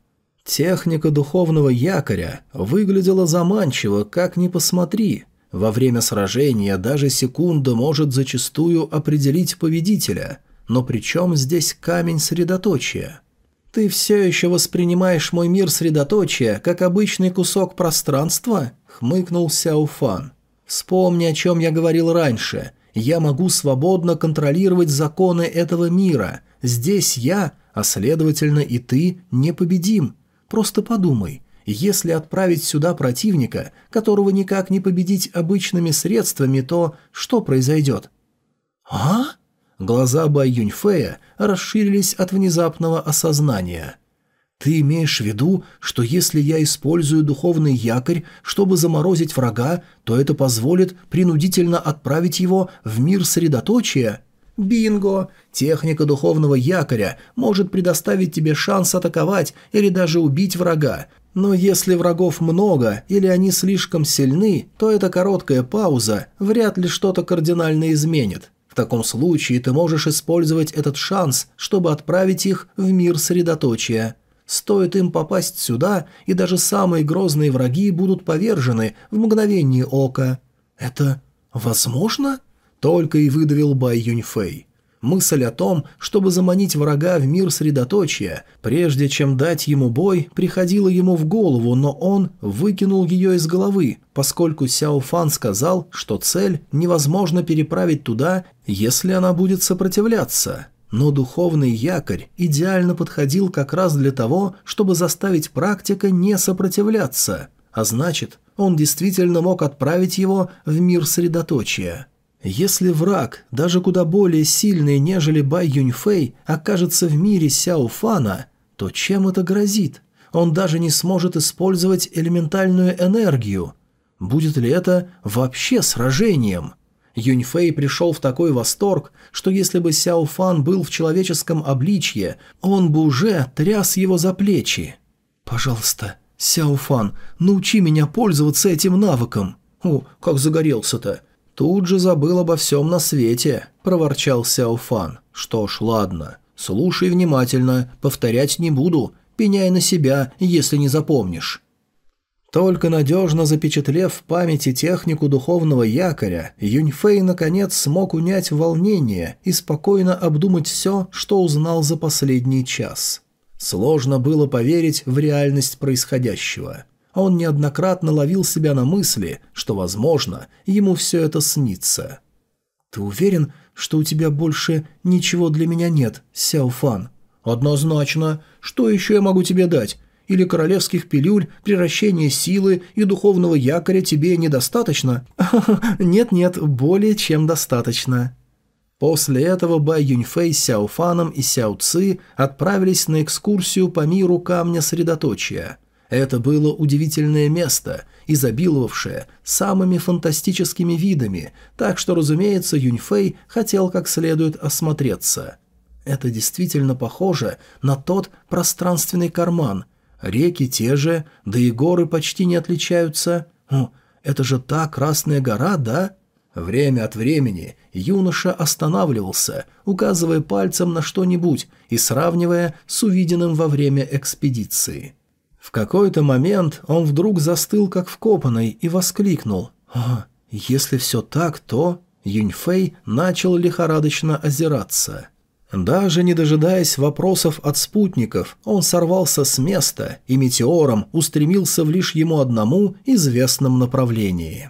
B: Техника духовного якоря выглядела заманчиво, как ни посмотри. Во время сражения даже секунда может зачастую определить победителя – но при чем здесь камень средоточия? Ты все еще воспринимаешь мой мир средоточия как обычный кусок пространства? Хмыкнул Сяофан. Вспомни, о чем я говорил раньше. Я могу свободно контролировать законы этого мира. Здесь я, а следовательно и ты, непобедим. Просто подумай, если отправить сюда противника, которого никак не победить обычными средствами, то что произойдет? «А?» Глаза Бай Юньфея расширились от внезапного осознания. «Ты имеешь в виду, что если я использую духовный якорь, чтобы заморозить врага, то это позволит принудительно отправить его в мир средоточия?» «Бинго! Техника духовного якоря может предоставить тебе шанс атаковать или даже убить врага, но если врагов много или они слишком сильны, то эта короткая пауза вряд ли что-то кардинально изменит. В таком случае ты можешь использовать этот шанс, чтобы отправить их в мир средоточия. Стоит им попасть сюда, и даже самые грозные враги будут повержены в мгновение ока. Это возможно? Только и выдавил Бай Юньфэй. Мысль о том, чтобы заманить врага в мир средоточия, прежде чем дать ему бой, приходила ему в голову, но он выкинул ее из головы, поскольку Сяо Фан сказал, что цель невозможно переправить туда, если она будет сопротивляться. Но духовный якорь идеально подходил как раз для того, чтобы заставить практика не сопротивляться, а значит, он действительно мог отправить его в мир средоточия. Если враг, даже куда более сильный, нежели Бай Юньфэй, окажется в мире Сяо Фана, то чем это грозит? Он даже не сможет использовать элементальную энергию. Будет ли это вообще сражением? Юньфэй пришел в такой восторг, что если бы Сяо Фан был в человеческом обличье, он бы уже тряс его за плечи. «Пожалуйста, Сяо Фан, научи меня пользоваться этим навыком». «О, как загорелся-то! «Тут же забыл обо всем на свете», – проворчал Сяофан. «Что ж, ладно. Слушай внимательно, повторять не буду. Пеняй на себя, если не запомнишь». Только надежно запечатлев в памяти технику духовного якоря, Юньфэй наконец смог унять волнение и спокойно обдумать все, что узнал за последний час. Сложно было поверить в реальность происходящего – Он неоднократно ловил себя на мысли, что, возможно, ему все это снится. «Ты уверен, что у тебя больше ничего для меня нет, Сяофан?» «Однозначно. Что еще я могу тебе дать? Или королевских пилюль, превращения силы и духовного якоря тебе недостаточно?» «Нет-нет, более чем достаточно». После этого Бай Юньфэй с Сяофаном и Сяо Ци отправились на экскурсию по миру Камня Средоточия. Это было удивительное место, изобиловавшее самыми фантастическими видами, так что, разумеется, Юньфэй хотел как следует осмотреться. Это действительно похоже на тот пространственный карман. Реки те же, да и горы почти не отличаются. О, это же та Красная гора, да? Время от времени юноша останавливался, указывая пальцем на что-нибудь и сравнивая с увиденным во время экспедиции. В какой-то момент он вдруг застыл как вкопанный и воскликнул «А, если все так, то...» Юньфэй начал лихорадочно озираться. Даже не дожидаясь вопросов от спутников, он сорвался с места и метеором устремился в лишь ему одному известном направлении.